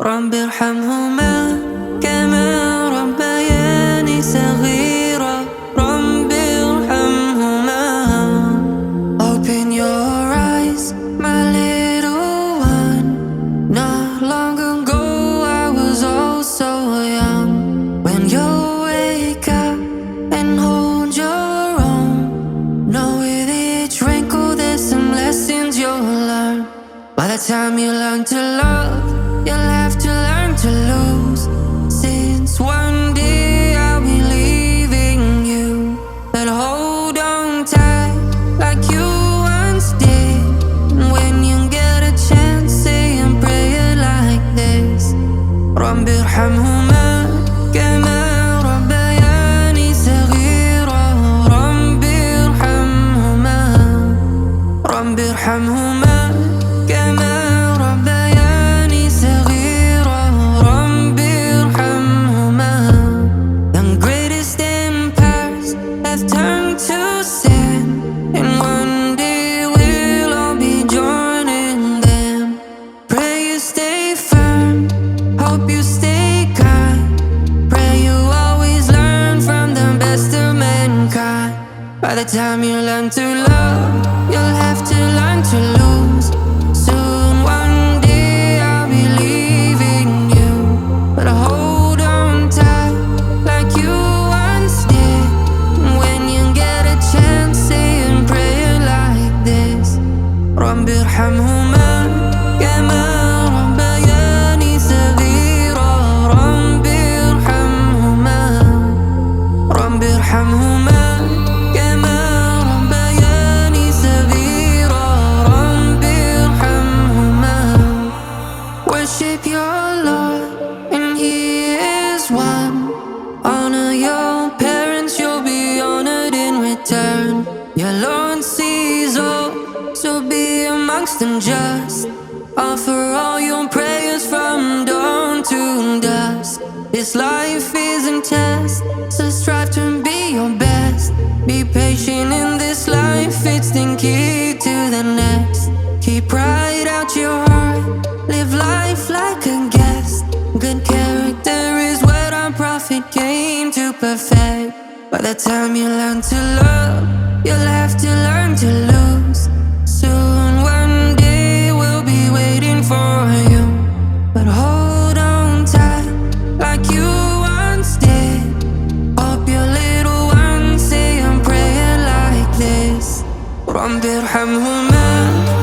رب ارحمهما كما ربياني صغيرا رب ارحمهما Open your eyes, my little one Not long ago I was oh so young When you wake up and hold your own Know with each wrinkle there's some lessons you'll learn By the time you learn to love, the time you learn to love, you'll have to learn to lose Soon one day I'll be leaving you But hold on tight like you once did And when you get a chance, say a prayer like this رب ارحمهما كما Worship your Lord and He is one. Honor your parents, you'll be honored in return. Your Lord sees all, so be amongst them just. Offer all your prayers from dawn to dusk. This life is a test, so strive to be your best. Be patient in this life, it's the key to the next. Keep pride out your heart, life like a guest Good character is what our prophet came to perfect By the time you learn to love, you'll have to learn to lose Soon one day we'll be waiting for you But hold on tight like you once did Hope your little ones say a prayer like this رب ارحمهما